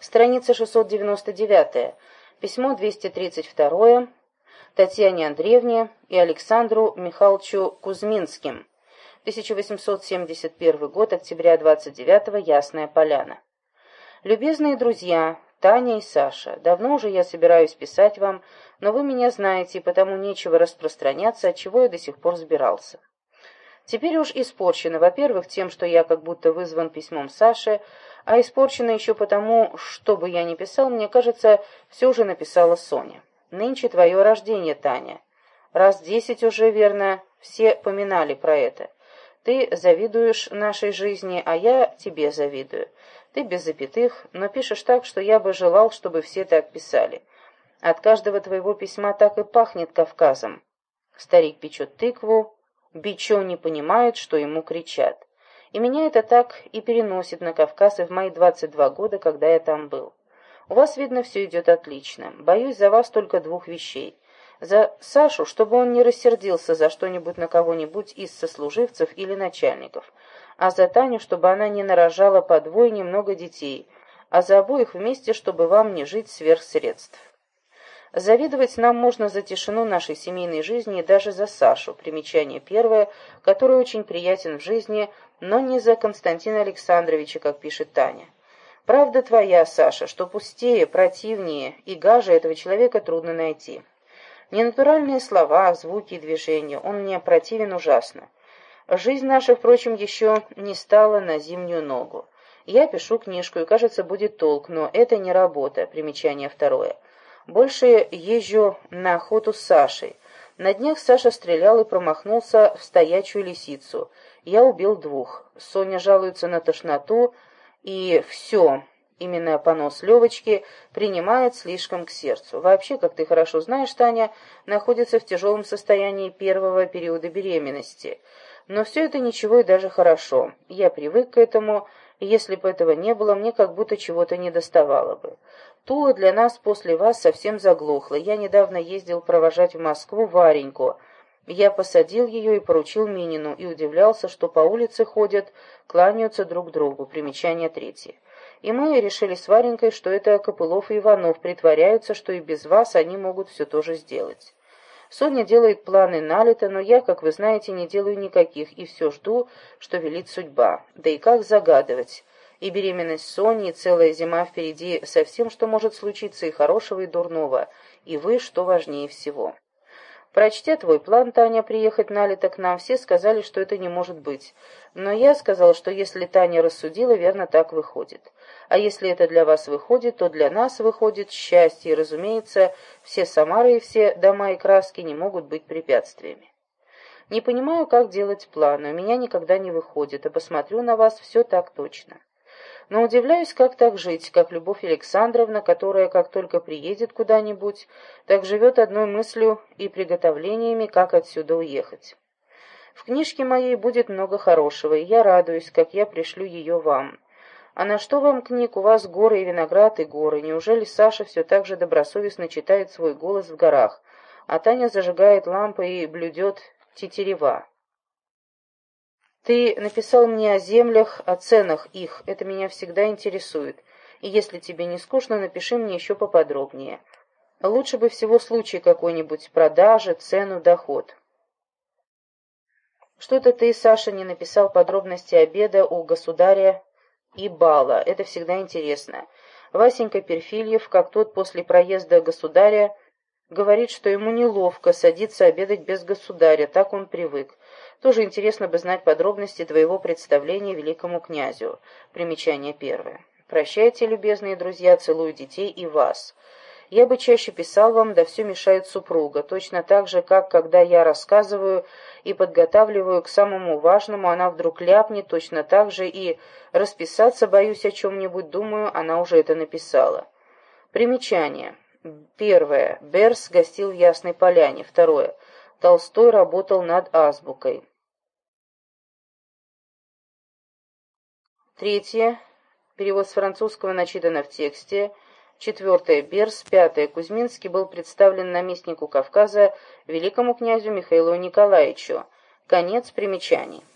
Страница 699. Письмо 232. Татьяне Андреевне и Александру Михайловичу Кузьминским. 1871 год, октября 29 Ясная Поляна. Любезные друзья, Таня и Саша, давно уже я собираюсь писать вам, но вы меня знаете, потому нечего распространяться, от чего я до сих пор сбирался. Теперь уж испорчено, во-первых, тем, что я как будто вызван письмом Саши, а испорчено еще потому, что бы я ни писал, мне кажется, все уже написала Соня. Нынче твое рождение, Таня. Раз десять уже, верно, все поминали про это. Ты завидуешь нашей жизни, а я тебе завидую. Ты без запятых, но пишешь так, что я бы желал, чтобы все так писали. От каждого твоего письма так и пахнет Кавказом. Старик печет тыкву, Бичо не понимает, что ему кричат. И меня это так и переносит на Кавказ и в мои 22 года, когда я там был. У вас, видно, все идет отлично. Боюсь за вас только двух вещей. За Сашу, чтобы он не рассердился за что-нибудь на кого-нибудь из сослуживцев или начальников. А за Таню, чтобы она не нарожала по двое немного детей. А за обоих вместе, чтобы вам не жить сверх средств. Завидовать нам можно за тишину нашей семейной жизни и даже за Сашу, примечание первое, который очень приятен в жизни, но не за Константина Александровича, как пишет Таня. Правда твоя, Саша, что пустее, противнее и гаже этого человека трудно найти. Ненатуральные слова, звуки и движения, он мне противен ужасно. Жизнь наша, впрочем, еще не стала на зимнюю ногу. Я пишу книжку, и, кажется, будет толк, но это не работа, примечание второе. Больше езжу на охоту с Сашей. На днях Саша стрелял и промахнулся в стоячую лисицу. Я убил двух. Соня жалуется на тошноту, и все, именно понос Левочки, принимает слишком к сердцу. Вообще, как ты хорошо знаешь, Таня, находится в тяжелом состоянии первого периода беременности. Но все это ничего и даже хорошо. Я привык к этому, и если бы этого не было, мне как будто чего-то не доставало бы. Тула для нас после вас совсем заглохла. Я недавно ездил провожать в Москву Вареньку. Я посадил ее и поручил Минину, и удивлялся, что по улице ходят, кланяются друг другу. Примечание третье. И мы решили с Варенькой, что это Копылов и Иванов притворяются, что и без вас они могут все то же сделать. Соня делает планы на лето, но я, как вы знаете, не делаю никаких, и все жду, что велит судьба. Да и как загадывать? И беременность Сони, и целая зима впереди со всем, что может случиться и хорошего, и дурного, и вы, что важнее всего. Прочтя твой план, Таня, приехать на лето к нам, все сказали, что это не может быть. Но я сказал, что если Таня рассудила, верно так выходит. А если это для вас выходит, то для нас выходит счастье, и, разумеется, все Самары и все дома и краски не могут быть препятствиями. Не понимаю, как делать планы, у меня никогда не выходит, а посмотрю на вас все так точно. Но удивляюсь, как так жить, как Любовь Александровна, которая, как только приедет куда-нибудь, так живет одной мыслью и приготовлениями, как отсюда уехать. В книжке моей будет много хорошего, и я радуюсь, как я пришлю ее вам. А на что вам книг? У вас горы и виноград, и горы. Неужели Саша все так же добросовестно читает свой голос в горах, а Таня зажигает лампы и блюдет тетерева? Ты написал мне о землях, о ценах их. Это меня всегда интересует. И если тебе не скучно, напиши мне еще поподробнее. Лучше бы всего случай какой-нибудь, продажи, цену, доход. Что-то ты, Саша, не написал подробности обеда у государя и бала. Это всегда интересно. Васенька Перфильев, как тот после проезда государя, говорит, что ему неловко садиться обедать без государя, так он привык. Тоже интересно бы знать подробности твоего представления великому князю. Примечание первое. Прощайте, любезные друзья, целую детей и вас. Я бы чаще писал вам, да все мешает супруга, точно так же, как когда я рассказываю и подготавливаю к самому важному, она вдруг ляпнет, точно так же и расписаться боюсь о чем-нибудь, думаю, она уже это написала. Примечание. Первое. Берс гостил в Ясной Поляне. Второе. Толстой работал над азбукой. Третье. Перевод с французского начитано в тексте. Четвертое. Берс. Пятое. Кузьминский был представлен наместнику Кавказа великому князю Михаилу Николаевичу. Конец примечаний.